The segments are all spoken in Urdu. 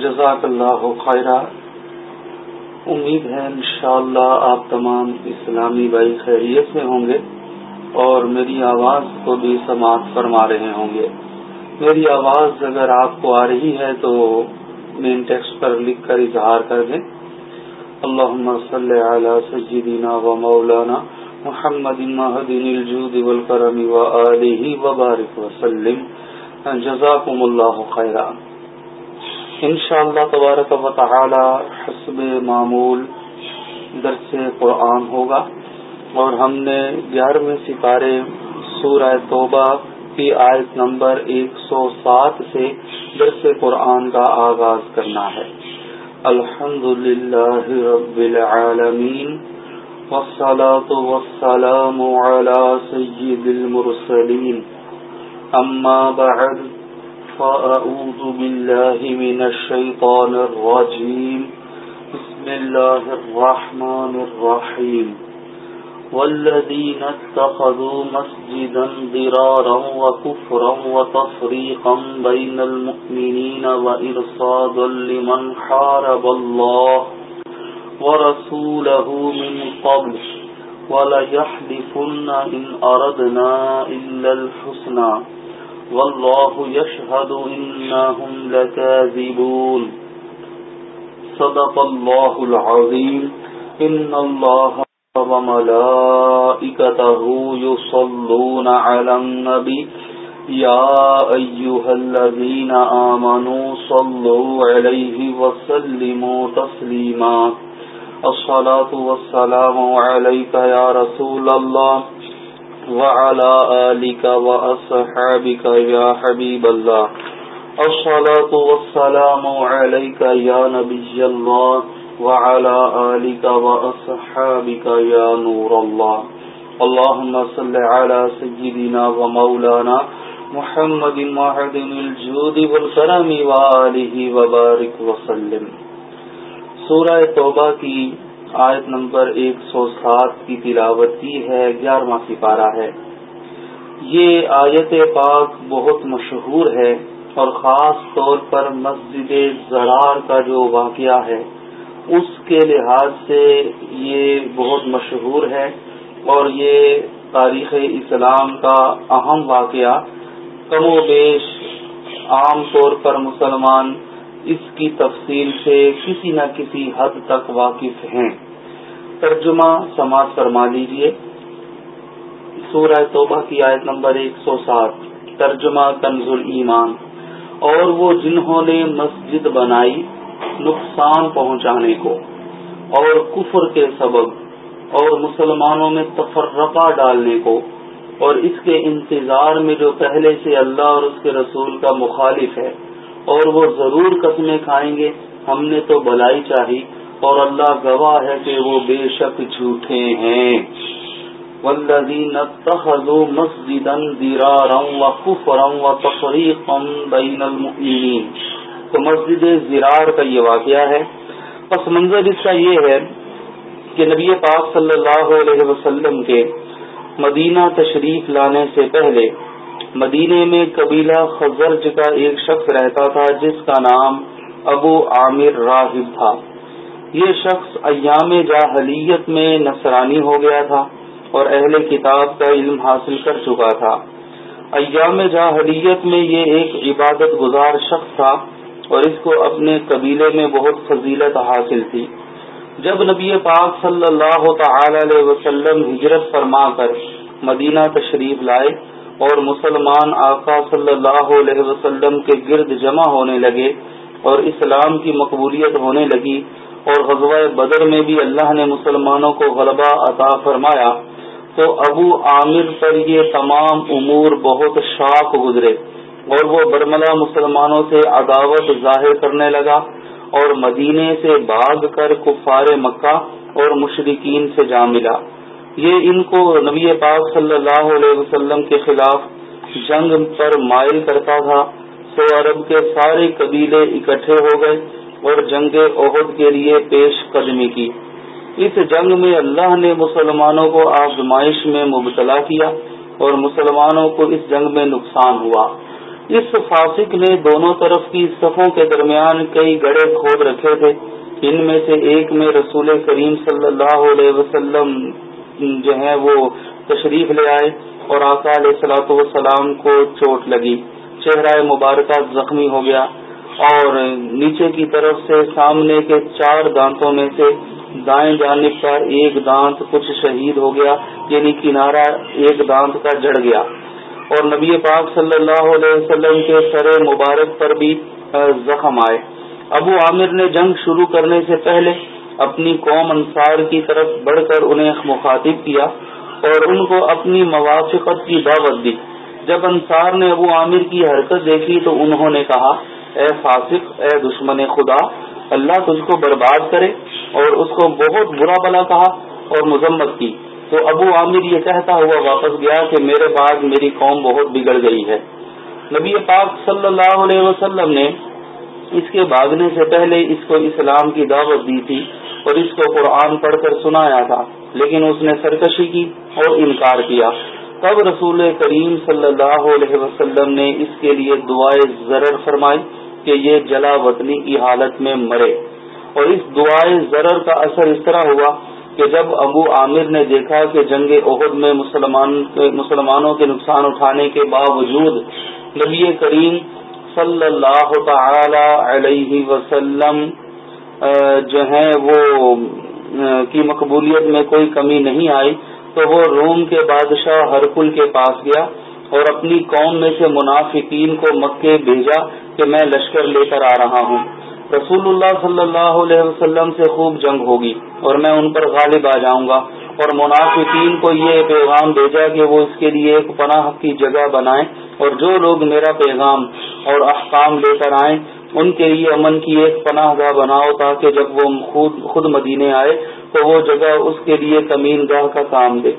جزاک اللہ خیرہ امید ہے انشاءاللہ آپ تمام اسلامی بھائی خیریت سے ہوں گے اور میری آواز کو بھی سماعت فرما رہے ہوں گے۔ میری آواز اگر آپ کو آ رہی ہے تو مین ٹیکسٹ پر لکھ کر اظہار کر دیں۔ اللہ صلی علی سیدنا و مولانا محمد مہدین الجود والکرم و آلہ وبارک وسلم جزاکم اللہ خیرہ انشاءاللہ تبارک و تعالی حسب معمول درس قرآن ہوگا اور ہم نے گیارہویں سپارے سورہ توبہ کی آیت نمبر ایک سو سات سے درس قرآن کا آغاز کرنا ہے۔ الحمد للہ رب العالمین والصلاة والسلام على سید المرسلین۔ اما بعد فأعوذ باللہ من الشیطان الرجیم بسم اللہ الرحمن الرحیم والذين اتخذوا مسجدا ضرارا وكفرا وتفريقا بين المؤمنين وإرصادا لمن حارب الله ورسوله من قبل. وليحلفن إن أردنا إلا الحسنى. والله يشهد إنهم لكاذبون صدق الله العظيم إن الله وملائكته يصلون على النبي يا أيها الذين آمنوا صلوا عليه وسلموا تسليما الصلاة والسلام عليك يا رسول الله وعلى آلك وأصحابك يا حبيب الله. الصلاة والسلام عليك يا نبي الله وعلى آلك وأصحابك يا نور الله. اللهم صل على سيدنا ومولانا محمد معدن الجود والكرم وآله وبارك وسلم. سورہ توبہ کی آیت نمبر ایک سو سات کی تلاوت کی ہے، گیارہواں سپارہ ہے۔ یہ آیت پاک بہت مشہور ہے اور خاص طور پر مسجد زرار کا جو واقعہ ہے، اس کے لحاظ سے یہ بہت مشہور ہے اور یہ تاریخ اسلام کا اہم واقعہ۔ کم و بیش عام طور پر مسلمان اس کی تفصیل سے کسی نہ کسی حد تک واقف ہیں۔ ترجمہ سماعت فرما لیجیے سورہ توبہ کی آیت نمبر ایک سو سات۔ ترجمہ کنز ایمان اور وہ جنہوں نے مسجد بنائی نقصان پہنچانے کو۔ اور کفر کے سبب اور مسلمانوں میں تفرقہ ڈالنے کو۔ اور اس کے انتظار میں جو پہلے سے اللہ اور اس کے رسول کا مخالف ہے۔ اور وہ ضرور قسمیں کھائیں گے۔ ہم نے تو بلائی چاہی اور اللہ گواہ ہے کہ وہ بے شک جھوٹے ہیں۔ والذین اتخذوا مسجدا ضرارا وكفرا وتفريقا بين المؤمنين۔ تو مسجد زرار کا یہ واقعہ ہے۔ پس منظر اس کا یہ ہے کہ نبی پاک صلی اللہ علیہ وسلم کے مدینہ تشریف لانے سے پہلے مدینے میں قبیلہ خزرج کا ایک شخص رہتا تھا جس کا نام ابو عامر راہب تھا۔ یہ شخص ایام جاہلیت میں نصرانی ہو گیا تھا اور اہل کتاب کا علم حاصل کر چکا تھا۔ ایام جاہلیت میں یہ ایک عبادت گزار شخص تھا اور اس کو اپنے قبیلے میں بہت فضیلت حاصل تھی۔ جب نبی پاک صلی اللہ تعالی علیہ وسلم ہجرت فرما کر مدینہ تشریف لائے اور مسلمان آقا صلی اللہ علیہ وسلم کے گرد جمع ہونے لگے اور اسلام کی مقبولیت ہونے لگی اور غزوہ بدر میں بھی اللہ نے مسلمانوں کو غلبہ عطا فرمایا تو ابو عامر پر یہ تمام امور بہت شاق گزرے اور وہ برملا مسلمانوں سے عداوت ظاہر کرنے لگا اور مدینے سے بھاگ کر کفار مکہ اور مشرقین سے جا ملا۔ یہ ان کو نبی پاک صلی اللہ علیہ وسلم کے خلاف جنگ پر مائل کرتا تھا سو عرب کے سارے قبیلے اکٹھے ہو گئے اور جنگ عہد کے لیے پیش قدمی کی۔ اس جنگ میں اللہ نے مسلمانوں کو آزمائش میں مبتلا کیا اور مسلمانوں کو اس جنگ میں نقصان ہوا۔ اس فاسق نے دونوں طرف کی صفوں کے درمیان کئی گڑے کھود رکھے تھے۔ ان میں سے ایک میں رسول کریم صلی اللہ علیہ وسلم جو ہے وہ تشریف لے آئے اور آقا علیہ سلاۃ والسلام کو چوٹ لگی۔ چہرہ مبارکہ زخمی ہو گیا اور نیچے کی طرف سے سامنے کے چار دانتوں میں سے دائیں جانب کا ایک دانت کچھ شہید ہو گیا یعنی کنارہ ایک دانت کا جڑ گیا۔ اور نبی پاک صلی اللہ علیہ وسلم کے سر مبارک پر بھی زخم آئے۔ ابو عامر نے جنگ شروع کرنے سے پہلے اپنی قوم انصار کی طرف بڑھ کر انہیں مخاطب کیا اور ان کو اپنی موافقت کی دعوت دی۔ جب انصار نے ابو عامر کی حرکت دیکھی تو انہوں نے کہا، اے فاسق، اے دشمن خدا، اللہ تجھ کو برباد کرے اور اس کو بہت برا بلا کہا اور مذمت کی۔ تو ابو عامر یہ کہتا ہوا واپس گیا کہ میرے بعد میری قوم بہت بگڑ گئی ہے۔ نبی پاک صلی اللہ علیہ وسلم نے اس کے بھاگنے سے پہلے اس کو اسلام کی دعوت دی تھی۔ اور اس کو قرآن پڑھ کر سنایا تھا، لیکن اس نے سرکشی کی اور انکار کیا۔ تب رسول کریم صلی اللہ علیہ وسلم نے اس کے لیے دعائیں ضرر فرمائی کہ یہ جلا وطنی کی حالت میں مرے۔ اور اس دعائیں ضرر کا اثر اس طرح ہوا کہ جب ابو عامر نے دیکھا کہ جنگ عہد میں مسلمان، مسلمانوں کے نقصان اٹھانے کے باوجود نبی کریم صلی اللہ تعالی علیہ وسلم جو ہے وہ کی مقبولیت میں کوئی کمی نہیں آئی، تو وہ روم کے بادشاہ ہرکل کے پاس گیا اور اپنی قوم میں سے منافقین کو مکے بھیجا کہ میں لشکر لے کر آ رہا ہوں۔ رسول اللہ صلی اللہ علیہ وسلم سے خوب جنگ ہوگی اور میں ان پر غالب آ جاؤں گا اور منافقین کو یہ پیغام بھیجا کہ وہ اس کے لیے ایک پناہ کی جگہ بنائیں اور جو لوگ میرا پیغام اور احکام لے کر آئیں ان کے لیے امن کی ایک پناہ گاہ بناؤ تاکہ جب وہ خود خود مدینے آئے تو وہ جگہ اس کے لیے کمین گاہ کا کام دے۔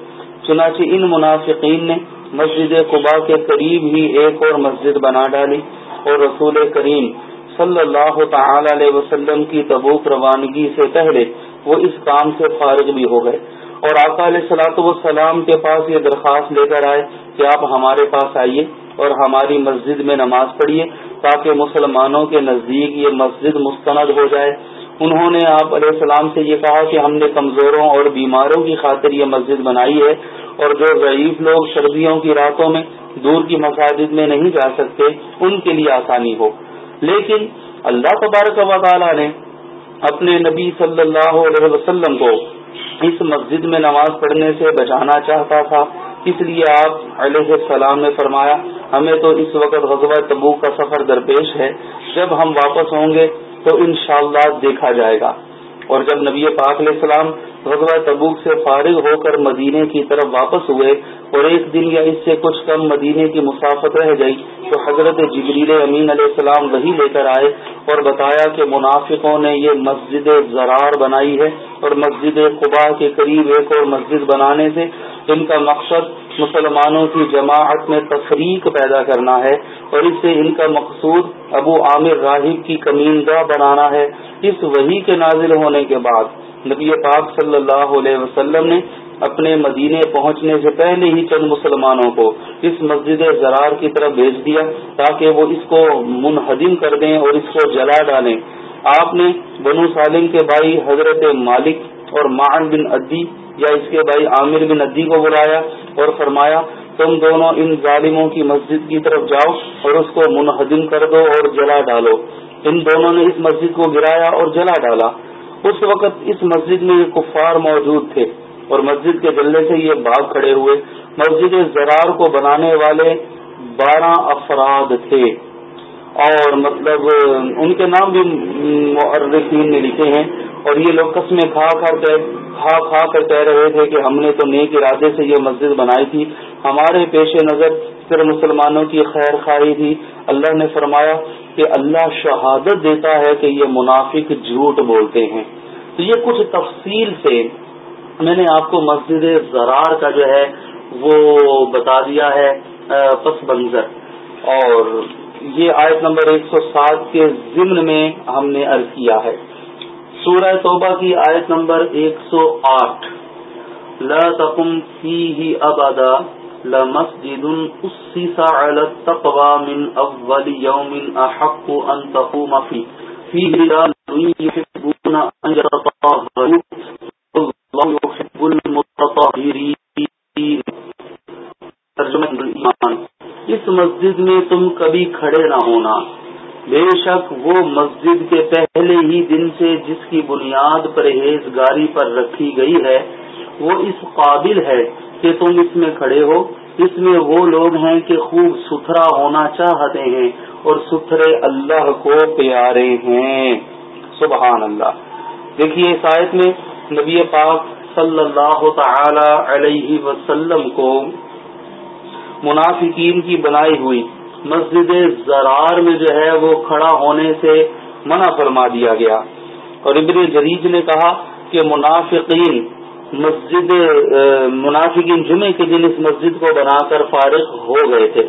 چنانچہ ان منافقین نے مسجد قبا کے قریب ہی ایک اور مسجد بنا ڈالی اور رسول کریم صلی اللہ تعالی علیہ وسلم کی تبوک روانگی سے پہلے وہ اس کام سے فارغ بھی ہو گئے اور آقا علیہ سلاۃ والسلام کے پاس یہ درخواست لے کر آئے کہ آپ ہمارے پاس آئیے اور ہماری مسجد میں نماز پڑھیے۔ تاکہ مسلمانوں کے نزدیک یہ مسجد مستند ہو جائے۔ انہوں نے آپ علیہ السلام سے یہ کہا کہ ہم نے کمزوروں اور بیماروں کی خاطر یہ مسجد بنائی ہے اور جو ضعیف لوگ سردیوں کی راتوں میں دور کی مساجد میں نہیں جا سکتے، ان کے لیے آسانی ہو۔ لیکن اللہ تبارک و تعالی نے اپنے نبی صلی اللہ علیہ وسلم کو اس مسجد میں نماز پڑھنے سے بچانا چاہتا تھا۔ اس لیے آپ علیہ السلام نے فرمایا، ہمیں تو اس وقت غزوہ تبو کا سفر درپیش ہے، جب ہم واپس ہوں گے تو انشاءاللہ دیکھا جائے گا۔ اور جب نبی پاک علیہ السلام غزوہ تبوک سے فارغ ہو کر مدینے کی طرف واپس ہوئے اور ایک دن یا اس سے کچھ کم مدینے کی مسافت رہ گئی، تو حضرت جبریل امین علیہ السلام وہی لے کر آئے اور بتایا کہ منافقوں نے یہ مسجد زرار بنائی ہے اور مسجد قبا کے قریب ایک اور مسجد بنانے سے ان کا مقصد مسلمانوں کی جماعت میں تفریق پیدا کرنا ہے اور اس سے ان کا مقصود ابو عامر راہب کی کمین گاہ بنانا ہے۔ اس وحی کے نازل ہونے کے بعد نبی پاک صلی اللہ علیہ وسلم نے اپنے مدینے پہنچنے سے پہلے ہی چند مسلمانوں کو اس مسجد زرار کی طرف بھیج دیا تاکہ وہ اس کو منہدم کر دیں اور اس کو جلا ڈالیں۔ آپ نے بنو سالم کے بھائی حضرت مالک اور معن بن ادی یا اس کے بھائی عامر بن ادی کو بلایا اور فرمایا، تم دونوں ان ظالموں کی مسجد کی طرف جاؤ اور اس کو منہدم کر دو اور جلا ڈالو۔ ان دونوں نے اس مسجد کو گرایا اور جلا ڈالا۔ اس وقت اس مسجد میں یہ کفار موجود تھے۔ اور مسجد کے جلنے سے یہ باغ کھڑے ہوئے۔ مسجد زرار کو بنانے والے بارہ افراد تھے۔ اور مطلب ان کے نام بھی مؤرخین نے لکھے ہیں۔ اور یہ لوگ قسمیں کھا کر کھا کھا کر کہہ رہے تھے کہ ہم نے تو نیک ارادے سے یہ مسجد بنائی تھی۔ ہمارے پیش نظر صرف مسلمانوں کی خیر خواہی تھی۔ اللہ نے فرمایا کہ اللہ شہادت دیتا ہے کہ یہ منافق جھوٹ بولتے ہیں۔ تو یہ کچھ تفصیل سے میں نے آپ کو مسجد زرار کا جو ہے وہ بتا دیا ہے پس منظر۔ اور یہ آیت نمبر ایک سو سات کے ضمن میں ہم نے عرض کیا ہے۔ سورہ توبہ کی آیت نمبر ایک سو آٹھ۔ لا تقم فی ہی ابادا لمسجد أسس على التقوى من أول يوم أحق أن تقوم فيه فيه رجال يحبون أن يتطهروا يحب المتطهرين۔ اس مسجد میں تم کبھی کھڑے نہ ہونا۔ بے شک وہ مسجد کے پہلے ہی دن سے جس کی بنیاد پرہیزگاری پر رکھی گئی ہے، وہ اس قابل ہے کہ تم اس میں کھڑے ہو۔ اس میں وہ لوگ ہیں کہ خوب ستھرا ہونا چاہتے ہیں اور ستھرے اللہ کو پیارے ہیں۔ سبحان اللہ۔ دیکھیے اس آیت میں نبی پاک صلی اللہ تعالی علیہ وسلم کو منافقین کی بنائی ہوئی مسجد زرار میں جو ہے وہ کھڑا ہونے سے منع فرما دیا گیا۔ اور ابن جریج نے کہا کہ منافقین مسجد منافقین جمعے کے دن اس مسجد کو بنا کر فارغ ہو گئے تھے۔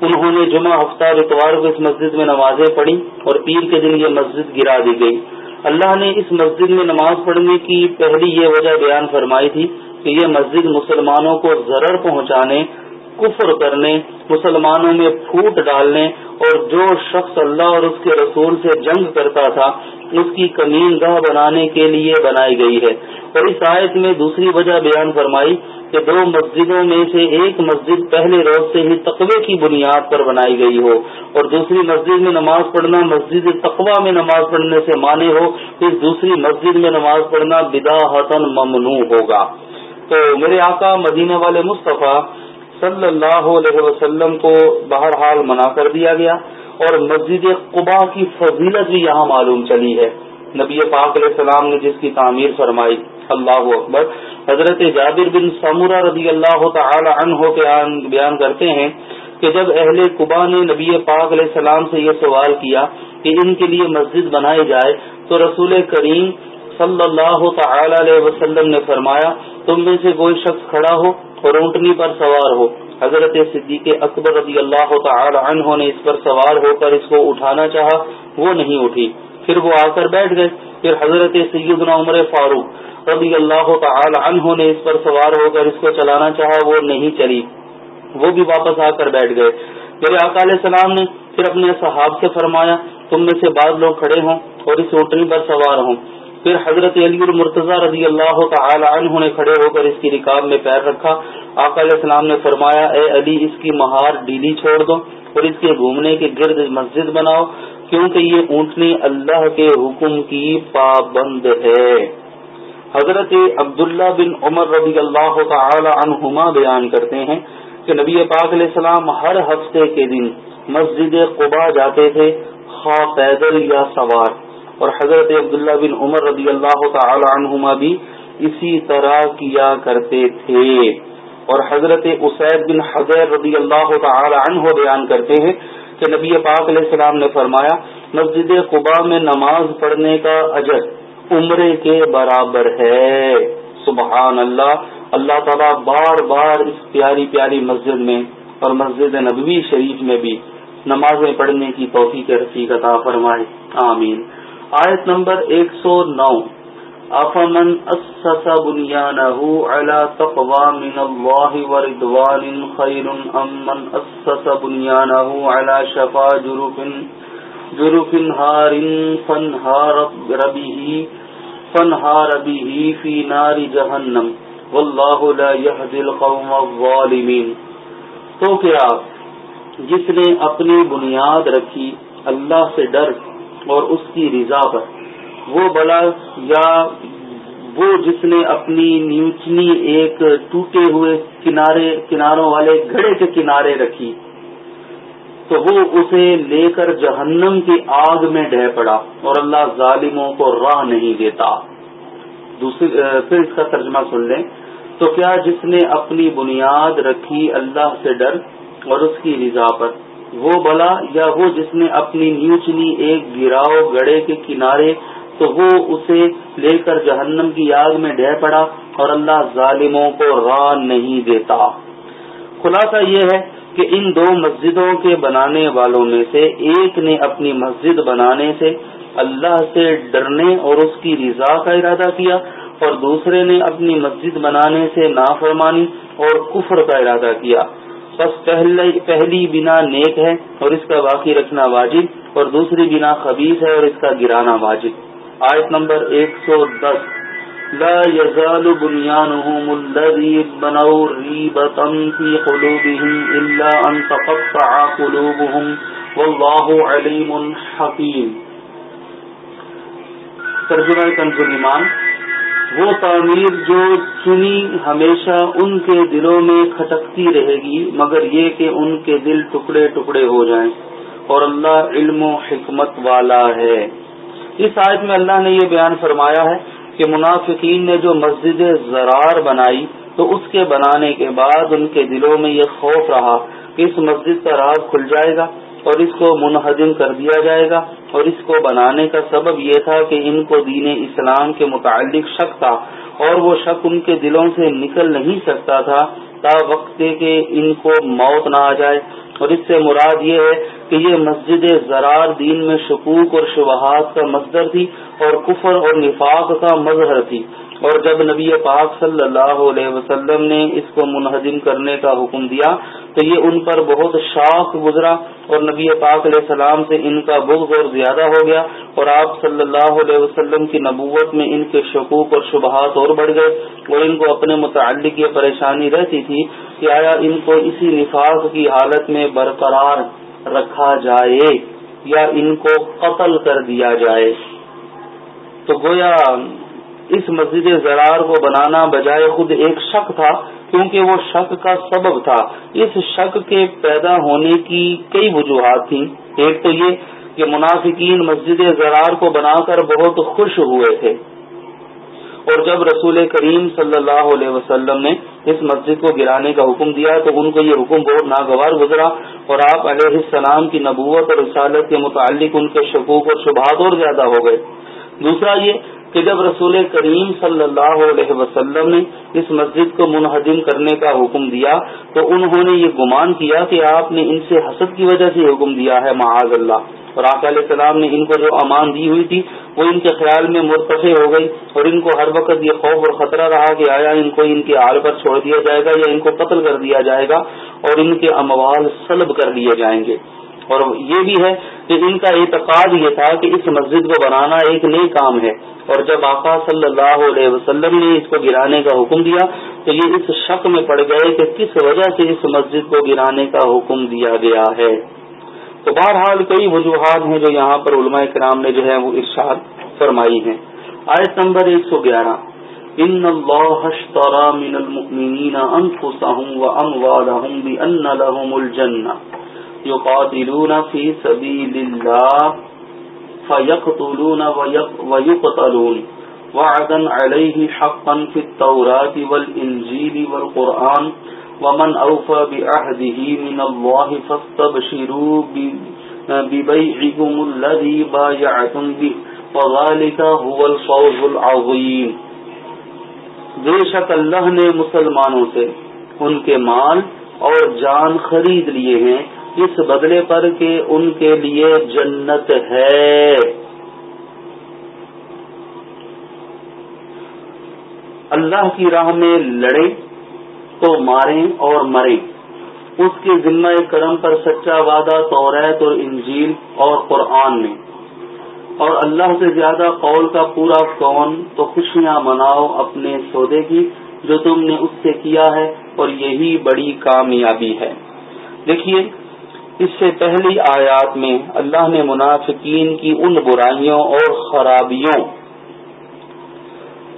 انہوں نے جمعہ ہفتہ اتوار کو اس مسجد میں نمازیں پڑھی اور پیر کے دن یہ مسجد گرا دی گئی۔ اللہ نے اس مسجد میں نماز پڑھنے کی پہلی یہ وجہ بیان فرمائی تھی کہ یہ مسجد مسلمانوں کو ضرر پہنچانے، کفر کرنے، مسلمانوں میں پھوٹ ڈالنے اور جو شخص اللہ اور اس کے رسول سے جنگ کرتا تھا اس کی کمین گاہ بنانے کے لیے بنائی گئی ہے۔ اور اس آیت میں دوسری وجہ بیان فرمائی کہ دو مسجدوں میں سے ایک مسجد پہلے روز سے ہی تقوی کی بنیاد پر بنائی گئی ہو اور دوسری مسجد میں نماز پڑھنا مسجد تقوی میں نماز پڑھنے سے مانے ہو اس دوسری مسجد میں نماز پڑھنا بدا حسن ممنوع ہوگا۔ تو میرے آقا مدینہ والے مصطفیٰ صلی اللہ علیہ وسلم کو بہرحال منع کر دیا گیا۔ اور مسجد قبا کی فضیلت بھی یہاں معلوم چلی ہے۔ نبی پاک علیہ السلام نے جس کی تعمیر فرمائی، اللہ اکبر۔ حضرت جابر بن سمورہ رضی اللہ تعالی عنہ بیان کرتے ہیں کہ جب اہل قبا نے نبی پاک علیہ السلام سے یہ سوال کیا کہ ان کے لیے مسجد بنائی جائے، تو رسول کریم صلی اللہ تعالی علیہ وسلم نے فرمایا، تم میں سے کوئی شخص کھڑا ہو اور اونٹنی پر سوار ہو۔ حضرت صدیق اکبر رضی اللہ تعالی عنہ نے اس پر سوار ہو کر اس کو اٹھانا چاہا، وہ نہیں اٹھی۔ پھر وہ آ کر بیٹھ گئے۔ پھر حضرت سیدنا عمر فاروق رضی اللہ تعالی عنہ نے اس پر سوار ہو کر اس کو چلانا چاہا، وہ نہیں چلی۔ وہ بھی واپس آ کر بیٹھ گئے۔ میرے آقا علیہ السلام نے پھر اپنے صحاب سے فرمایا، تم میں سے بعض لوگ کھڑے ہوں اور اس اونٹنی پر سوار ہوں۔ پھر حضرت علی المرتضی رضی اللہ تعالی عنہ نے کھڑے ہو کر اس کی رکاب میں پیر رکھا۔ آقا علیہ السلام نے فرمایا، اے علی، اس کی مہار ڈیلی چھوڑ دو اور اس کے گھومنے کے گرد مسجد بناؤ، کیونکہ یہ اونٹنی اللہ کے حکم کی پابند ہے۔ حضرت عبداللہ بن عمر رضی اللہ تعالی عنہما بیان کرتے ہیں کہ نبی پاک علیہ السلام ہر ہفتے کے دن مسجد قبا جاتے تھے خواہ پیدل یا سوار۔ اور حضرت عبداللہ بن عمر رضی اللہ تعالی عنہما بھی اسی طرح کیا کرتے تھے۔ اور حضرت اسید بن حضیر رضی اللہ تعالی عنہ بیان کرتے ہیں کہ نبی پاک علیہ السلام نے فرمایا، مسجد قبا میں نماز پڑھنے کا اجر عمرے کے برابر ہے۔ سبحان اللہ اللہ تعالیٰ بار بار اس پیاری پیاری مسجد میں اور مسجد نبوی شریف میں بھی نمازیں پڑھنے کی توفیق رفیق عطا فرمائے۔ آمین۔ آیت نمبر ایک سو نو۔ افمن اسس بنيانه على تقوى من الله ورضوان خير ام من اسس بنيانه على شفا جرف جرف هار فانهار به فانهار به في نار جهنم والله لا يهدي القوم الظالمين تو کیا جس نے اپنی بنیاد رکھی اللہ سے ڈر اور اس کی رضا پر۔ وہ بلا یا وہ جس نے اپنی نیوچنی ایک ٹوٹے ہوئے کنارے، کناروں والے گھڑے کے کنارے رکھی، تو وہ اسے لے کر جہنم کی آگ میں ڈہ پڑا اور اللہ ظالموں کو راہ نہیں دیتا۔ دوسری پھر اس کا ترجمہ سن لیں۔ تو کیا جس نے اپنی بنیاد رکھی اللہ سے ڈر اور اس کی رضا پر؟ وہ بلا یا وہ جس نے اپنی نیوچنی ایک گراؤ گڑے کے کنارے، تو وہ اسے لے کر جہنم کی آگ میں ڈہ پڑا اور اللہ ظالموں کو راہ نہیں دیتا۔ خلاصہ یہ ہے کہ ان دو مسجدوں کے بنانے والوں میں سے ایک نے اپنی مسجد بنانے سے اللہ سے ڈرنے اور اس کی رضا کا ارادہ کیا اور دوسرے نے اپنی مسجد بنانے سے نافرمانی اور کفر کا ارادہ کیا۔ بس پہلے پہلی بنا نیک ہے اور اس کا باقی رکھنا واجب اور دوسری بنا خبیص ہے اور اس کا گرانا واجب۔ آیت نمبر ایک سو دس۔ لا يزال بنيانهم الذي بنوا ريبة في قلوبهم إلا أن تقطع قلوبهم والله عليم حكيم ترجمہ کنز ایمان۔ وہ تعمیر جو چنی ہمیشہ ان کے دلوں میں کھٹکتی رہے گی، مگر یہ کہ ان کے دل ٹکڑے ٹکڑے ہو جائیں۔ اور اللہ علم و حکمت والا ہے۔ اس آیت میں اللہ نے یہ بیان فرمایا ہے کہ منافقین نے جو مسجد زرار بنائی، تو اس کے بنانے کے بعد ان کے دلوں میں یہ خوف رہا کہ اس مسجد کا راز کھل جائے گا۔ اور اس کو منہدم کر دیا جائے گا اور اس کو بنانے کا سبب یہ تھا کہ ان کو دین اسلام کے متعلق شک تھا اور وہ شک ان کے دلوں سے نکل نہیں سکتا تھا تا وقت کہ ان کو موت نہ آ جائے اور اس سے مراد یہ ہے کہ یہ مسجد زرار دین میں شکوک اور شبہات کا مصدر تھی اور کفر اور نفاق کا مظہر تھی اور جب نبی پاک صلی اللہ علیہ وسلم نے اس کو منہدم کرنے کا حکم دیا، تو یہ ان پر بہت شاخ گزرا اور نبی پاک علیہ السلام سے ان کا بغض اور زیادہ ہو گیا اور آپ صلی اللہ علیہ وسلم کی نبوت میں ان کے شکوک اور شبہات اور بڑھ گئے اور ان کو اپنے متعلق یہ پریشانی رہتی تھی کہ آیا ان کو اسی نفاذ کی حالت میں برقرار رکھا جائے یا ان کو قتل کر دیا جائے۔ تو گویا اس مسجد زرار کو بنانا بجائے خود ایک شک تھا، کیونکہ وہ شک کا سبب تھا۔ اس شک کے پیدا ہونے کی کئی وجوہات تھیں۔ ایک تو یہ کہ منافقین مسجد زرار کو بنا کر بہت خوش ہوئے تھے۔ اور جب رسول کریم صلی اللہ علیہ وسلم نے اس مسجد کو گرانے کا حکم دیا تو ان کو یہ حکم بہت ناگوار گزرا اور آپ علیہ السلام کی نبوت اور رسالت کے متعلق ان کے شکوک اور شبہات اور زیادہ ہو گئے۔ دوسرا یہ کہ جب رسول کریم صلی اللہ علیہ وسلم نے اس مسجد کو منہدم کرنے کا حکم دیا تو انہوں نے یہ گمان کیا کہ آپ نے ان سے حسد کی وجہ سے حکم دیا ہے، معاذ اللہ۔ اور آقا علیہ السلام نے ان کو جو امان دی ہوئی تھی، وہ ان کے خیال میں مرتفع ہو گئی اور ان کو ہر وقت یہ خوف اور خطرہ رہا کہ آیا ان کو ان کے آل پر چھوڑ دیا جائے گا یا ان کو قتل کر دیا جائے گا اور ان کے اموال سلب کر دیے جائیں گے۔ اور یہ بھی ہے کہ ان کا اعتقاد یہ تھا کہ اس مسجد کو بنانا ایک نئی کام ہے۔ اور جب آقا صلی اللہ علیہ وسلم نے اس کو گرانے کا حکم دیا تو یہ اس شک میں پڑ گئے کہ کس وجہ سے اس مسجد کو گرانے کا حکم دیا گیا ہے۔ تو بہرحال کئی وجوہات ہیں جو یہاں پر علماء کرام نے جو ہے وہ ارشاد فرمائی ہیں۔ آیت نمبر ایک سو گیارہ۔ ان اللہ اشترى من المؤمنین انفسهم واموالهم بان لهم الجنہ۔ يقاتلون في سبيل الله فيقتلون ويقتلون. وعدا عليه حقا في التوراة والإنجيل والقرآن. ومن أوفى بعهده من الله فاستبشروا ببيعكم الذي بايعتم به. وذلك هو الفوز العظيم. بے شک اللہ نے مسلمانوں سے ان کے مال اور جان خرید لیے ہیں اس بدلے پر کہ ان کے لیے جنت ہے۔ اللہ کی راہ میں لڑے تو ماریں اور مریں۔ اس کے ذمہ کرم پر سچا وعدہ توریت اور انجیل اور قرآن میں۔ اور اللہ سے زیادہ قول کا پورا کون تو خوشیاں مناؤ اپنے سودے کی جو تم نے اس سے کیا ہے اور یہی بڑی کامیابی ہے۔ دیکھیے اس سے پہلی آیات میں اللہ نے منافقین کی ان برائیوں اور خرابیوں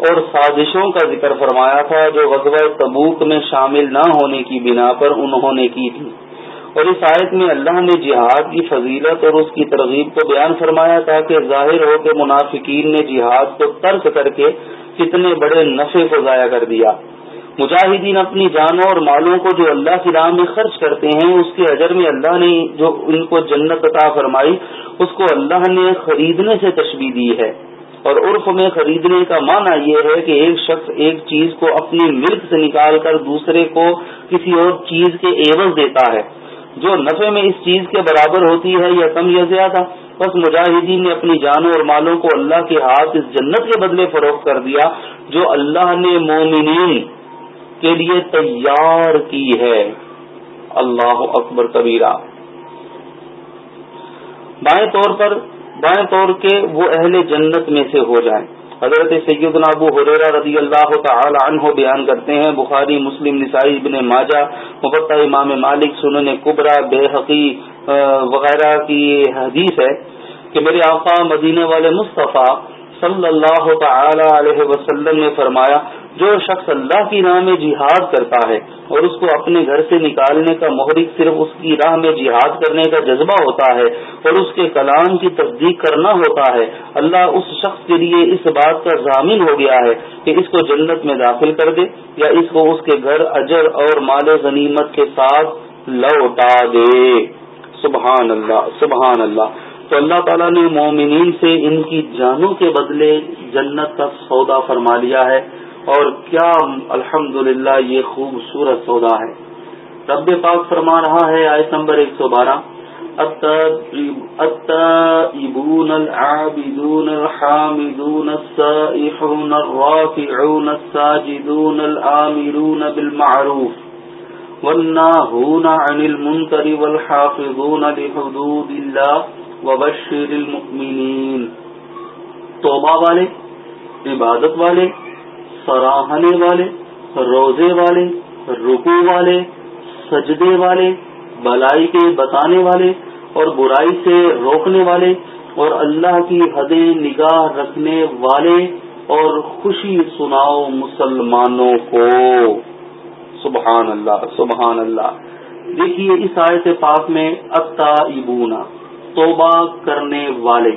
اور سازشوں کا ذکر فرمایا تھا جو غزوہ تبوک میں شامل نہ ہونے کی بنا پر انہوں نے کی تھی۔ اور اس آیت میں اللہ نے جہاد کی فضیلت اور اس کی ترغیب کو بیان فرمایا تاکہ ظاہر ہو کہ منافقین نے جہاد کو ترک کر کے کتنے بڑے نفے کو ضائع کر دیا۔ مجاہدین اپنی جانوں اور مالوں کو جو اللہ کی راہ میں خرچ کرتے ہیں، اس کے اجر میں اللہ نے جو ان کو جنت عطا فرمائی، اس کو اللہ نے خریدنے سے تشبیح دی ہے۔ اور عرف میں خریدنے کا معنی یہ ہے کہ ایک شخص ایک چیز کو اپنی ملک سے نکال کر دوسرے کو کسی اور چیز کے ایوز دیتا ہے۔ جو نفع میں اس چیز کے برابر ہوتی ہے یا کم یا زیادہ، بس مجاہدین نے اپنی جانوں اور مالوں کو اللہ کے ہاتھ اس جنت کے بدلے فروخت کر دیا، جو اللہ نے مومنین کے لیے تیار کی ہے۔ اللہ اکبر کبیرہ۔ بائیں طور پر، بائیں طور کے وہ اہل جنت میں سے ہو جائیں۔ حضرت سیدنا ابو حریرہ رضی اللہ تعالی عنہ بیان کرتے ہیں، بخاری، مسلم، نسائی، ابن ماجہ مبتہ امام مالک، سنن کبرا، بے حقی وغیرہ کی حدیث ہے کہ میرے آقا مدینے والے مصطفیٰ صلی اللہ تعالی علیہ وسلم نے فرمایا جو شخص اللہ کی راہ میں جہاد کرتا ہے اور اس کو اپنے گھر سے نکالنے کا محرک صرف اس کی راہ میں جہاد کرنے کا جذبہ ہوتا ہے اور اس کے کلام کی تصدیق کرنا ہوتا ہے، اللہ اس شخص کے لیے اس بات کا ضامن ہو گیا ہے کہ اس کو جنت میں داخل کر دے یا اس کو اس کے گھر، اجر اور مال غنیمت کے ساتھ لوٹا دے۔ سبحان اللہ سبحان اللہ۔ تو اللہ تعالیٰ نے مومنین سے ان کی جانوں کے بدلے جنت کا سودا فرما لیا ہے۔ اور کیا الحمد یہ خوبصورت سودا ہے۔ رب پاک فرما رہا ہے آیت نمبر ایک سو بارہ۔ التائبون العابدون الحامدون السائحون الرافعون الساجدون الآمرون بالمعروف والناهون عن المنكر والحافظون لحدود الله وبشر المؤمنين توبہ والے، عبادت والے سراہنے والے، روزے والے رکو والے، سجدے والے، بلائی کے بتانے والے اور برائی سے روکنے والے اور اللہ کی حدیں نگاہ رکھنے والے اور خوشی سناؤ مسلمانوں کو۔ سبحان اللہ سبحان اللہ۔ دیکھیے اس آیت پاک میں اتا ابونا توبہ کرنے والے۔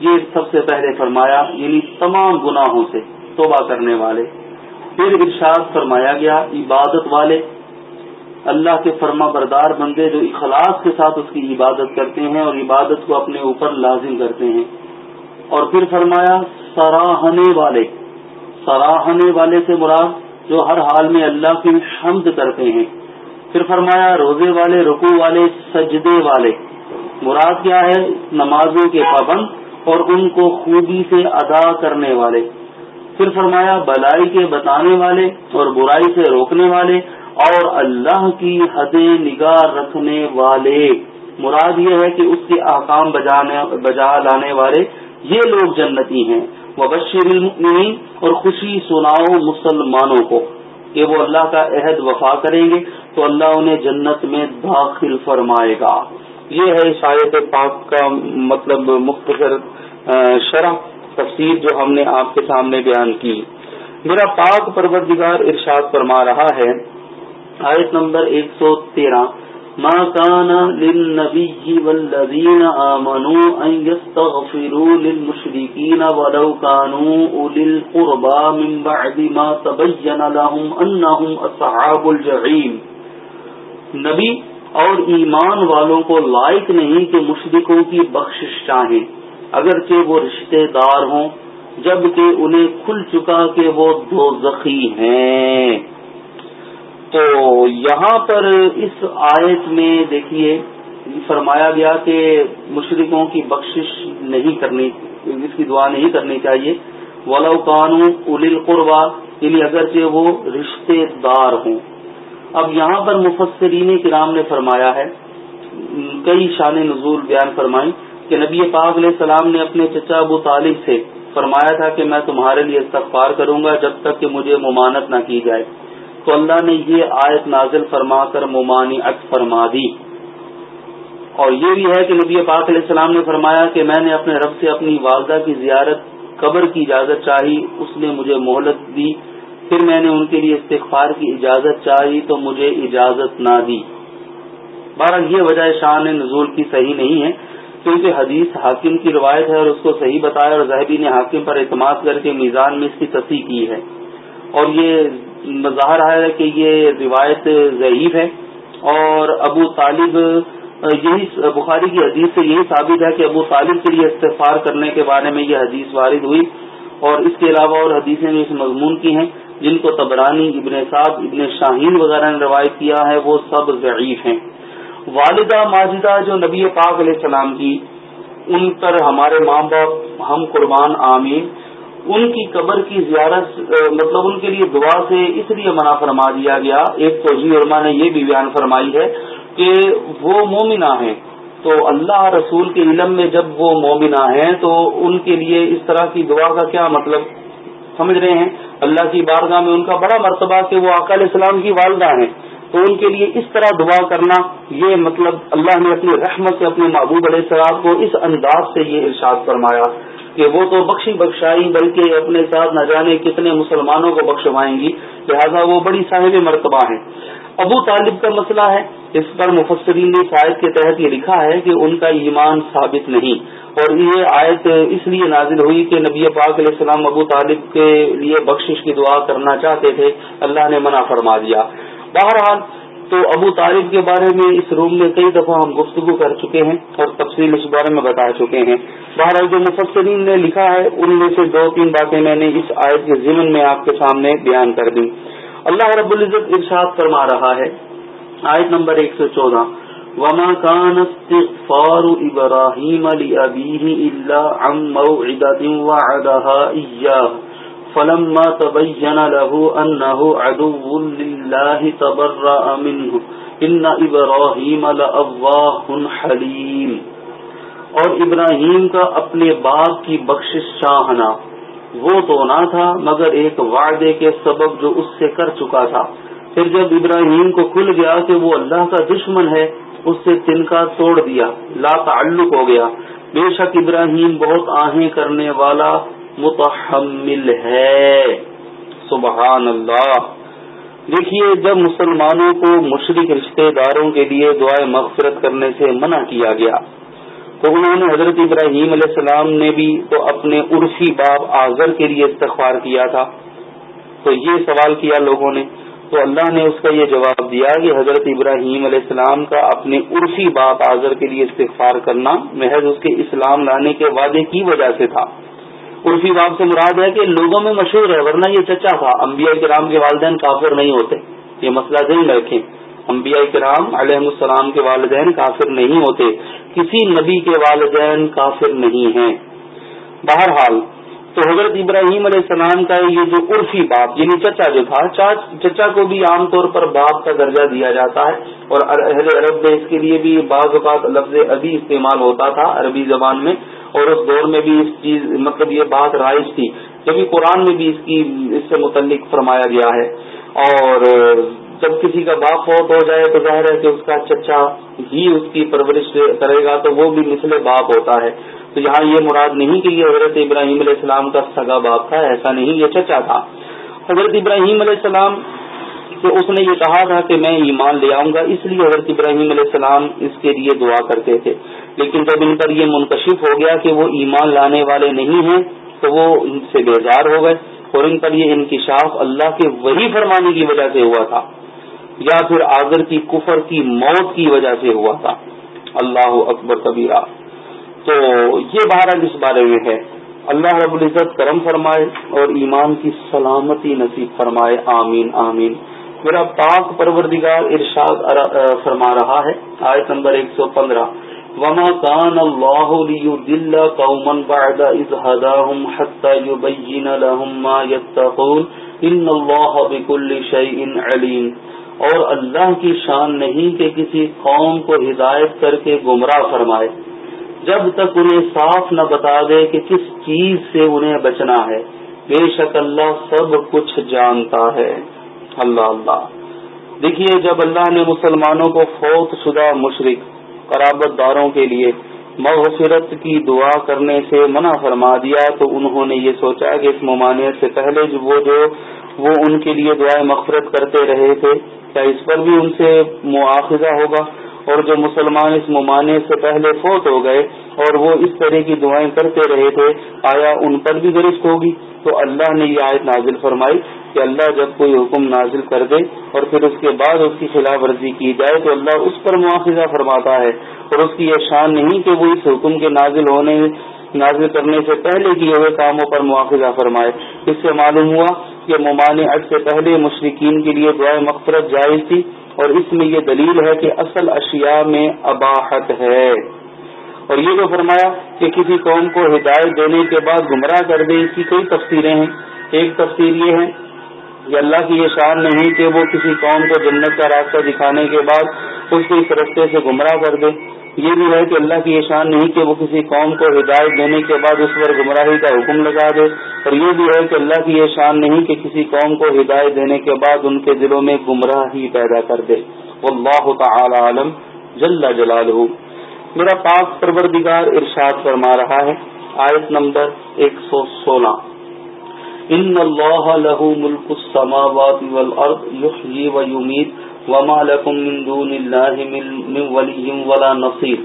یہ سب سے پہلے فرمایا یعنی تمام گناہوں سے۔ توبہ کرنے والے۔ پھر ارشاد فرمایا گیا، عبادت والے، اللہ کے فرما بردار بندے جو اخلاص کے ساتھ اس کی عبادت کرتے ہیں اور عبادت کو اپنے اوپر لازم کرتے ہیں۔ اور پھر فرمایا، سراہنے والے سراہنے والے سے مراد جو ہر حال میں اللہ کی حمد کرتے ہیں۔ پھر فرمایا، روزے والے رکو والے، سجدے والے۔ مراد کیا ہے؟ نمازوں کے پابند اور ان کو خوبی سے ادا کرنے والے۔ پھر فرمایا، بلائی کے بتانے والے اور برائی سے روکنے والے اور اللہ کی حد نگاہ رکھنے والے۔ مراد یہ ہے کہ اس کے احکام بجا لانے والے یہ لوگ جنتی ہیں۔ وہ بشیر اور خوشی سناؤ مسلمانوں کو۔ کہ وہ اللہ کا عہد وفا کریں گے تو اللہ انہیں جنت میں داخل فرمائے گا۔ یہ ہے شاید پاک کا مطلب مختصر شرح۔ تفسیر جو ہم نے آپ کے سامنے بیان کی۔ میرا پاک پروردگار ارشاد فرما رہا ہے۔ آیت نمبر ایک سو تیرہ۔ ما كان للنبي والذين آمنوا أن يستغفروا للمشركين ولو كانوا أولي القربى من بعد ما تبين لهم أنهم أصحاب الجحيم۔ نبی اور ایمان والوں کو لائق نہیں کہ مشرکوں کی بخشش چاہیں۔ اگرچہ وہ رشتے دار ہوں، جبکہ انہیں کھل چکا کہ وہ دو زخی ہیں۔ تو یہاں پر اس آیت میں دیکھیے، فرمایا گیا کہ مشرقوں کی بخشش نہیں کرنی، اس کی دعا نہیں کرنی چاہیے۔ ولا قانون اول قربا یعنی اگرچہ وہ رشتے دار ہوں۔ اب یہاں پر مفسرین کرام نے فرمایا ہے، کئی شان نزول بیان فرمائی کہ نبی پاک علیہ السلام نے اپنے چچا ابو طالب سے فرمایا تھا کہ میں تمہارے لیے استغفار کروں گا جب تک کہ مجھے ممانت نہ کی جائے۔ تو اللہ نے یہ آیت نازل فرما کر ممانی فرما دی۔ اور یہ بھی ہے کہ نبی پاک علیہ السلام نے فرمایا کہ میں نے اپنے رب سے اپنی والدہ کی زیارت قبر کی اجازت چاہی، اس نے مجھے مہلت دی، پھر میں نے ان کے لیے استغفار کی اجازت چاہی تو مجھے اجازت نہ دی۔ بہرحال یہ وجہ شان نزول کی صحیح نہیں ہے۔ کیونکہ حدیث حاکم کی روایت ہے اور اس کو صحیح بتایا اور زہبی نے حاکم پر اعتماد کر کے میزان میں اس کی تصحیح کی ہے۔ اور یہ ظاہر ہے کہ یہ روایت ضعیف ہے۔ اور ابو طالب، یہی بخاری کی حدیث سے یہی ثابت ہے کہ ابو طالب کے لیے استفار کرنے کے بارے میں یہ حدیث وارد ہوئی۔ اور اس کے علاوہ اور حدیثیں جو اس مضمون کی ہیں۔ جن کو تبرانی ابن صاحب، ابن شاہین وغیرہ نے روایت کیا ہے، وہ سب ضعیف ہیں۔ والدہ ماجدہ جو نبی پاک علیہ السلام کی، ان پر ہمارے ماں باپ ہم قربان، آمین۔ ان کی قبر کی زیارت مطلب ان کے لیے دعا سے اس لیے منع فرما دیا گیا۔ ایک توجہ علماء نے یہ بھی بیان فرمائی ہے کہ وہ مومنہ ہیں۔ تو اللہ رسول کے علم میں جب وہ مومنہ ہیں، تو ان کے لیے اس طرح کی دعا کا کیا مطلب سمجھ رہے ہیں؟ اللہ کی بارگاہ میں ان کا بڑا مرتبہ کہ وہ علیہ السلام کی والدہ ہیں۔ تو ان کے لیے اس طرح دعا کرنا یہ مطلب اللہ نے اپنی رحمت سے اپنے محبوب علیہ السلام کو اس انداز سے یہ ارشاد فرمایا کہ وہ تو بخشی بخشائی بلکہ اپنے ساتھ نہ جانے کتنے مسلمانوں کو بخشوائیں گی، لہذا وہ بڑی صاحب مرتبہ ہیں۔ ابو طالب کا مسئلہ ہے، اس پر مفسرین نے شاید کے تحت یہ لکھا ہے کہ ان کا ایمان ثابت نہیں۔ اور یہ آیت اس لیے نازل ہوئی کہ نبی پاک علیہ السلام ابو طالب کے لیے بخشش کی دعا کرنا چاہتے تھے، اللہ نے منع فرما دیا۔ بہرحال تو ابو طالب کے بارے میں اس روم میں کئی دفعہ ہم گفتگو کر چکے ہیں اور تفصیل اس بارے میں بتا چکے ہیں۔ بہرحال جو مفسرین نے لکھا ہے، ان میں سے دو تین باتیں میں نے اس آیت کے ضمن میں آپ کے سامنے بیان کر دی۔ اللہ رب العزت ارشاد فرما رہا ہے۔ آیت نمبر ایک سو چودہ۔ وما كان استغفار ابراهيم لابيه الا عن وعدها فلما تبين له انه عدو لله تبرأ منه. ان ابراهيم لأواه حليم. اور ابراہیم کا اپنے باپ کی بخشش چاہنا، وہ تو نہ تھا، مگر ایک وعدے کے سبب جو اس سے کر چکا تھا۔ پھر جب ابراہیم کو کھل گیا کہ وہ اللہ کا دشمن ہے، اس سے تنکا توڑ دیا، لا تعلق ہو گیا۔ بے شک ابراہیم بہت آہیں کرنے والا متحمل ہے۔ سبحان اللہ دیکھیے، جب مسلمانوں کو مشرق رشتہ داروں کے لیے دعائیں مغفرت کرنے سے منع کیا گیا، تو انہوں نے حضرت ابراہیم علیہ السلام نے بھی تو اپنے عرفی باپ آزر کے لیے استغفار کیا تھا۔ تو یہ سوال کیا لوگوں نے، تو اللہ نے اس کا یہ جواب دیا کہ حضرت ابراہیم علیہ السلام کا اپنے عرفی باپ آزر کے لیے استغفار کرنا محض اس کے اسلام لانے کے وعدے کی وجہ سے تھا۔ عرفی باپ سے مراد ہے کہ لوگوں میں مشہور ہے، ورنہ یہ چچا تھا۔ انبیاء کرام کے والدین کافر نہیں ہوتے۔ یہ مسئلہ ذہن میں رکھیں۔ انبیاء کرام علیہ السلام کے والدین کافر نہیں ہوتے۔ کسی نبی کے والدین کافر نہیں ہیں۔ بہرحال، تو حضرت ابراہیم علیہ السلام کا یہ جو عرفی باپ یعنی چچا جو تھا چچا کو بھی عام طور پر باپ کا درجہ دیا جاتا ہے۔ اور اہل عرب میں اس کے لیے بھی بعض اوقات لفظ ابھی استعمال ہوتا تھا، عربی زبان میں۔ اور اس دور میں بھی اس چیز مطلب یہ بات رائج تھی۔ جبھی قرآن میں بھی اس کی، اس سے متعلق فرمایا گیا ہے۔ اور جب کسی کا باپ فوت ہو جائے تو ظاہر ہے کہ اس کا چچا ہی اس کی پرورش کرے گا، تو وہ بھی مثل باپ ہوتا ہے۔ تو یہاں یہ مراد نہیں کہ یہ حضرت ابراہیم علیہ السلام کا سگا باپ تھا، ایسا نہیں، یہ چچا تھا۔ حضرت ابراہیم علیہ السلام سے اس نے یہ کہا تھا کہ میں ایمان لے آؤں گا، اس لیے حضرت ابراہیم علیہ السلام اس کے لیے دعا کرتے تھے۔ لیکن جب ان پر یہ منکشف ہو گیا کہ وہ ایمان لانے والے نہیں ہیں، تو وہ ان سے بیزار ہو گئے اور ان پر یہ انکشاف اللہ کے وہی فرمانے کی وجہ سے ہوا تھا یا پھر آگر کی کفر کی موت کی وجہ سے ہوا تھا۔ اللہ اکبر کبیرہ۔ تو یہ بہرحال اس بارے میں ہے۔ اللہ رب العزت کرم فرمائے اور ایمان کی سلامتی نصیب فرمائے۔ آمین آمین۔ میرا پاک پروردگار ارشاد فرما رہا ہے۔ آیت نمبر ایک سو پندرہ۔ وما كان الله ليضل قوما بعد إذ هداهم حتى يبين لهم ما يتقون إن الله بكل شيء عليم۔ اور اللہ کی شان نہیں کہ کسی قوم کو ہدایت کر کے گمراہ فرمائے، جب تک انہیں صاف نہ بتا دے کہ کس چیز سے انہیں بچنا ہے۔ بے شک اللہ سب کچھ جانتا ہے۔ اللہ اللہ۔ دیکھیے، جب اللہ نے مسلمانوں کو فوت شدہ مشرق قرابت داروں کے لیے مغفرت کی دعا کرنے سے منع فرما دیا تو انہوں نے یہ سوچا کہ اس ممانعت سے پہلے جو وہ جو وہ ان کے لیے دعائیں مغفرت کرتے رہے تھے، کیا اس پر بھی ان سے مواخذہ ہوگا؟ اور جو مسلمان اس ممانے سے پہلے فوت ہو گئے اور وہ اس طرح کی دعائیں کرتے رہے تھے، آیا ان پر بھی گرفت ہوگی؟ تو اللہ نے یہ آیت نازل فرمائی۔ کہ اللہ جب کوئی حکم نازل کر دے اور پھر اس کے بعد اس کی خلاف ورزی کی جائے تو اللہ اس پر مواخذہ فرماتا ہے اور اس کی یہ شان نہیں کہ وہ اس حکم کے نازل ہونے، نازل کرنے سے پہلے کیے ہوئے کاموں پر مواخذہ فرمائے۔ اس سے معلوم ہوا کہ ممانعت سے پہلے مشرقین کے لیے دعائیں مغفرت جائز تھی اور اس میں یہ دلیل ہے کہ اصل اشیاء میں اباحت ہے۔ اور یہ جو فرمایا کہ کسی قوم کو ہدایت دینے کے بعد گمراہ کر دے، اس کی کئی تفصیلیں ہیں۔ ایک تفصیل یہ ہے کہ اللہ کی یہ شان نہیں کہ وہ کسی قوم کو جنت کا راستہ دکھانے کے بعد اس کو اس رستے سے گمراہ کر دے۔ یہ بھی ہے کہ اللہ کی یہ شان نہیں کہ وہ کسی قوم کو ہدایت دینے کے بعد اس پر گمراہی کا حکم لگا دے۔ اور یہ بھی ہے کہ اللہ کی یہ شان نہیں کہ کسی قوم کو ہدایت دینے کے بعد ان کے دلوں میں گمراہی پیدا کر دے۔ واللہ تعالی عالم، جل جلال میرا پاک پروردگار ارشاد فرما رہا ہے، آیت نمبر ایک سو سولہ۔ ان اللہ له ملک السماوات والارض یحیی و یمیت وما لكم من دون الله من ولي ولا نصير۔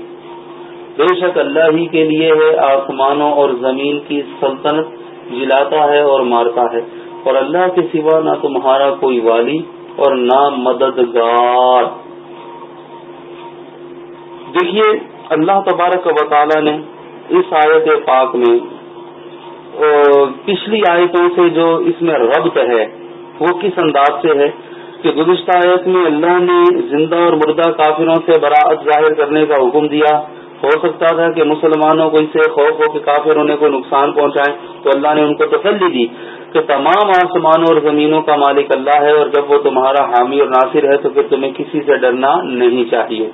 بے شک اللہ ہی کے لیے ہے، آسمانوں اور زمین کی سلطنت جلاتا ہے اور مارتا ہے۔ اور اللہ کے سوا نہ تمہارا کوئی والی اور نہ مددگار۔ دیکھیے، اللہ تبارک و تعالی نے اس آیت پاک میں پچھلی آیتوں سے جو اس میں ربط ہے، وہ کس انداز سے ہے کہ گزشتہ آیت میں اللہ نے زندہ اور مردہ کافروں سے برات ظاہر کرنے کا حکم دیا۔ ہو سکتا تھا کہ مسلمانوں کو ان سے خوف ہو کہ کافر انہیں کو نقصان پہنچائیں تو اللہ نے ان کو تسلی دی کہ تمام آسمانوں اور زمینوں کا مالک اللہ ہے اور جب وہ تمہارا حامی اور ناصر ہے تو پھر تمہیں کسی سے ڈرنا نہیں چاہیے۔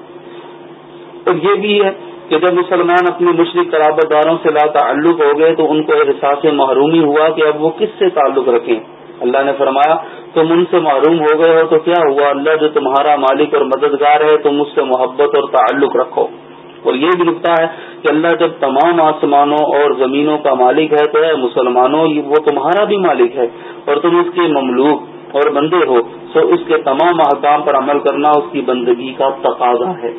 اور یہ بھی ہے کہ جب مسلمان اپنے مشرق قرابت داروں سے لا تعلق ہو گئے تو ان کو احساس محرومی ہوا کہ اب وہ کس سے تعلق رکھیں۔ اللہ نے فرمایا، تم ان سے معروم ہو گئے ہو تو کیا ہوا؟ اللہ جو تمہارا مالک اور مددگار ہے، تم اس سے محبت اور تعلق رکھو۔ اور یہ بھی لکھتا ہے کہ اللہ جب تمام آسمانوں اور زمینوں کا مالک ہے تو اے مسلمانوں وہ تمہارا بھی مالک ہے اور تم اس کے مملوک اور بندے ہو۔ تو اس کے تمام احکام پر عمل کرنا اس کی بندگی کا تقاضا ہے۔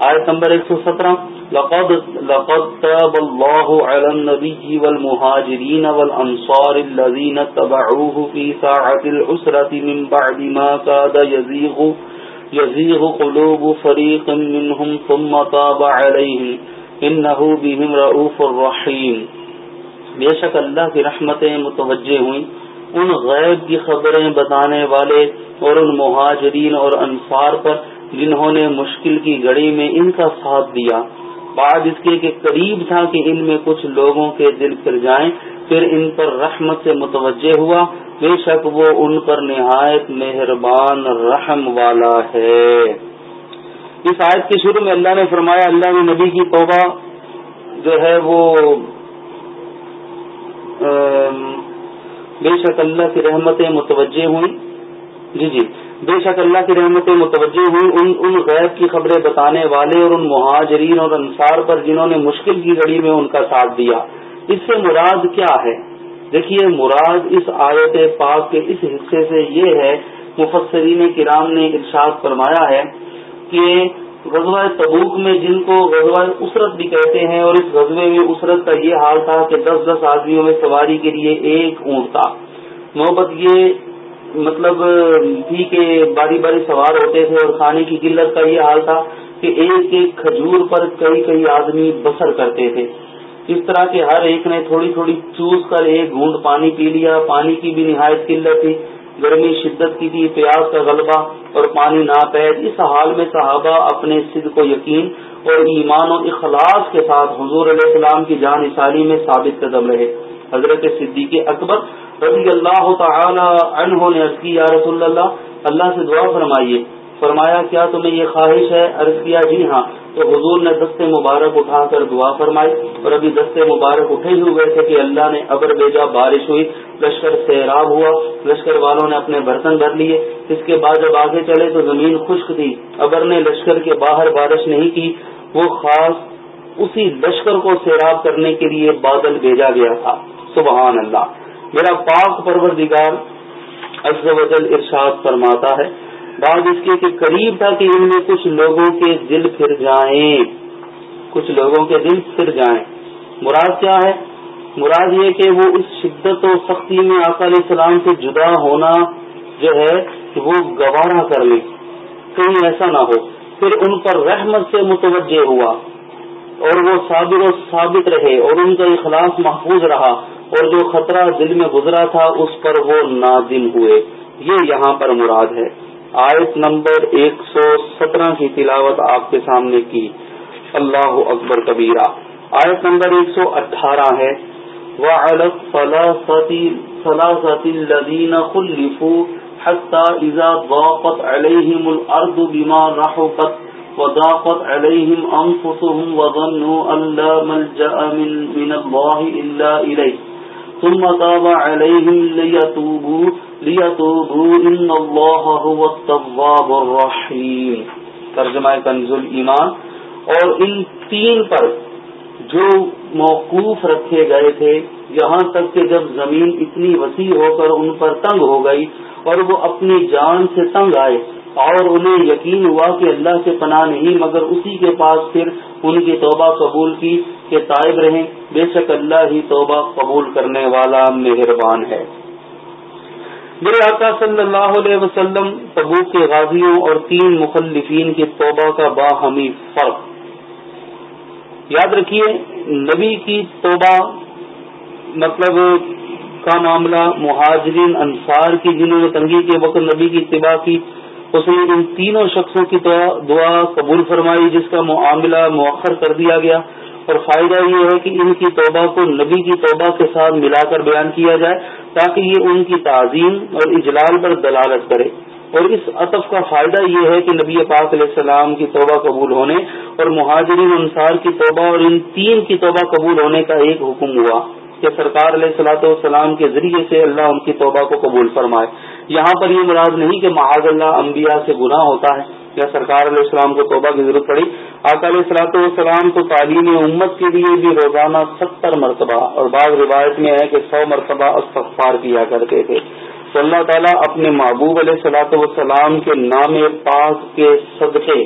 آیت نمبر ایک سو سترہ لقد لقد تاب الله على النبي والمهاجرين والأنصار الذين اتبعوه في ساعة العسرة من بعد ما كاد يزيغ يزيغ قلوب فريق منهم ثم تاب عليهم. إنه بهم رؤوف الرحيم بے شک اللہ کی رحمتیں متوجہ ہوئیں. ان غیب کی خبریں بتانے والے اور ان مہاجرین اور انصار پر جنہوں نے مشکل کی گڑی میں ان کا ساتھ دیا۔ بعد اس کے کہ قریب تھا کہ ان میں کچھ لوگوں کے دل پھر جائیں، پھر ان پر رحمت سے متوجہ ہوا۔ بے شک وہ ان پر نہایت مہربان رحم والا ہے۔ اس آیت کے شروع میں اللہ نے فرمایا، اللہ نے نبی کی توبہ جو ہے وہ بے شک اللہ کی رحمتیں متوجہ ہوئیں۔ جی جی۔ بے شک اللہ کی رحمت متوجہ ہوئی ان ان غیر کی خبریں بتانے والے اور ان مہاجرین اور انصار پر جنہوں نے مشکل کی گھڑی میں ان کا ساتھ دیا۔ اس سے مراد کیا ہے؟ دیکھیے، مراد اس آیت پاک کے اس حصے سے یہ ہے، مفسرین کرام نے ارشاد فرمایا ہے کہ غزوہ تبوک میں جن کو غزوہ اسرت بھی کہتے ہیں اور اس غزوے میں اسرت کا یہ حال تھا کہ دس دس آدمیوں میں سواری کے لیے ایک اونٹ تھا۔ محبت یہ مطلب تھی کہ باری باری سوار ہوتے تھے اور کھانے کی قلت کا یہ حال تھا کہ ایک ایک کھجور پر کئی کئی آدمی بسر کرتے تھے۔ اس طرح کے ہر ایک نے تھوڑی تھوڑی چوس کر ایک گھونٹ پانی پی لیا۔ پانی کی بھی نہایت قلت تھی۔ گرمی شدت کی تھی پیاز کا غلبہ اور پانی ناپید۔ اس حال میں صحابہ اپنے سد کو یقین اور ایمان و اخلاص کے ساتھ حضور علیہ السلام کی جان اثاری میں ثابت قدم رہے۔ حضرت صدیقی اکبر رضی اللہ تعالی عنہ نے عرض کی، یا رسول اللہ اللہ سے دعا فرمائیے۔ فرمایا، کیا تمہیں یہ خواہش ہے؟ عرض کیا جی ہاں. تو حضور نے دستے مبارک اٹھا کر دعا فرمائی اور ابھی دستے مبارک اٹھے ہی ہوئے تھے کہ اللہ نے ابر بیجا بارش ہوئی، لشکر سیراب ہوا، لشکر والوں نے اپنے برتن بھر لیے۔ اس کے بعد جب آگے چلے تو زمین خشک تھی۔ ابر نے لشکر کے باہر بارش نہیں کی، وہ خاص اسی لشکر کو سیراب کرنے کے لیے بادل بھیجا گیا تھا۔ سبحان اللہ۔ میرا پاک پروردگار عز و جل ارشاد فرماتا ہے۔ بعد اس کے کہ قریب تھا کہ ان میں کچھ لوگوں کے دل پھر جائیں۔ کچھ لوگوں کے دل پھر جائیں۔ مراد کیا ہے؟ مراد یہ کہ وہ اس شدت و سختی میں آقا علیہ السلام سے جدا ہونا جو ہے وہ گوارا کر لیں۔ کہیں ایسا نہ ہو۔ پھر ان پر رحمت سے متوجہ ہوا اور وہ صابر و ثابت رہے اور ان کا اخلاص محفوظ رہا۔ اور جو خطرہ دل میں گزرا تھا اس پر وہ نادم ہوئے۔ یہ یہاں پر مراد ہے۔ آیت نمبر ایک سو سترہ کی تلاوت آپ کے سامنے کی۔ اللہ اکبر کبیرہ۔ آیت نمبر ایک سو اٹھارہ ہے۔ ثلاثة الذين خلفوا حتى إذا ضاقت عليهم الأرض بما رحبت وضاقت عليهم أنفسهم وظنوا أن لا ملجأ من, من الله إلا إليه۔ ثم تاب عليهم ليتوبوا ليتوبوا. إن الله هو التواب الرحيم. ترجمہ کنز ایمان. اور ان تین پر جو موقوف رکھے گئے تھے، یہاں تک کہ جب زمین اتنی وسیع ہو کر ان پر تنگ ہو گئی اور وہ اپنی جان سے تنگ آئے اور انہیں یقین ہوا کہ اللہ سے پناہ نہیں، مگر اسی کے پاس پھر ان کی توبہ قبول کی کہ طائب رہیں۔ بے شک اللہ ہی توبہ قبول کرنے والا مہربان ہے۔ میرے آقا صلی اللہ علیہ وسلم تبو کے غازیوں اور تین مخلفین کی توبہ کا باہمی فرق۔ یاد رکھیے، نبی کی توبہ مطلب کا معاملہ مہاجرین، انصار کی، جنہوں نے تنگی کے وقت نبی کی اتباع کی اس نے ان تینوں شخصوں کی دعا قبول فرمائی جس کا معاملہ مؤخر کر دیا گیا اور فائدہ یہ ہے کہ ان کی توبہ کو نبی کی توبہ کے ساتھ ملا کر بیان کیا جائے تاکہ یہ ان کی تعظیم اور اجلال پر دلالت کرے اور اس عطف کا فائدہ یہ ہے کہ نبی پاک علیہ السلام کی توبہ قبول ہونے اور مہاجرین انصار کی توبہ اور ان تین کی توبہ قبول ہونے کا ایک حکم ہوا۔ کہ سرکار علیہ السلاۃ والسلام کے ذریعے سے اللہ ان کی توبہ کو قبول فرمائے۔ یہاں پر یہ مراد نہیں کہ معاذ اللہ انبیاء سے گناہ ہوتا ہے یا سرکار علیہ السلام کو توبہ کی ضرورت پڑی۔ آقا علیہ السلاۃ والسلام کو تعلیم امت کے لیے بھی روزانہ ستر مرتبہ اور بعض روایت میں ہے کہ سو مرتبہ استغفار کیا کرتے تھے۔ تو اللہ تعالیٰ اپنے محبوب علیہ السلاۃ والسلام کے نام پاک کے صدقے،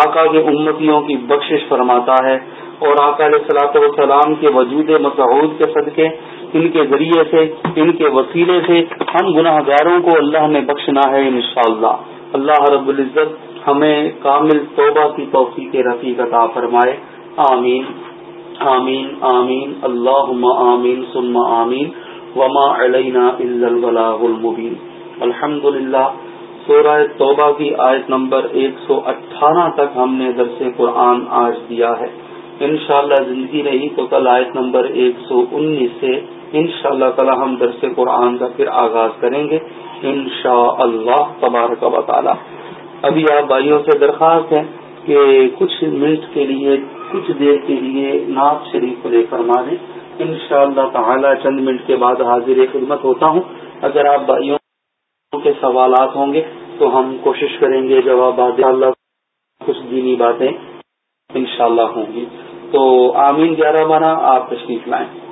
آقا کے امتیوں کی بخشش فرماتا ہے۔ اور آقا علیہ صلاح والسلام کے وجود مسعود کے صدقے، ان کے ذریعے سے، ان کے وسیلے سے ہم گناہ گاروں کو اللہ نے بخشنا ہے انشاءاللہ۔ اللہ رب العزت ہمیں کامل توبہ کی توفیق رفیق عطا فرمائے۔ آمین۔ آمین۔ آمین۔ اللہ آمین ثم آمین۔ وما علینا البلاغ المبین۔ الحمد للہ سورہ توبہ کی آیت نمبر ایک سو اٹھارہ تک ہم نے درس قرآن آج دیا ہے۔ انشاءاللہ زندگی رہی تو کل آیت نمبر ایک سو انیس سے انشاءاللہ شاء اللہ ہم درس قرآن کا پھر آغاز کریں گے انشاء اللہ تبارک و تعالی۔ ابھی آپ بھائیوں سے درخواست ہے کہ کچھ منٹ کے لیے، کچھ دیر کے لیے ناز شریف کو لے فرما دیں ان شاء اللہ تعالی چند منٹ کے بعد حاضر خدمت ہوتا ہوں۔ اگر آپ بھائیوں کے سوالات ہوں گے تو ہم کوشش کریں گے جواب اللہ کچھ دینی باتیں انشاءاللہ ہوں گی۔ تو آمین گیارہ مانا آپ تشریف لائیں۔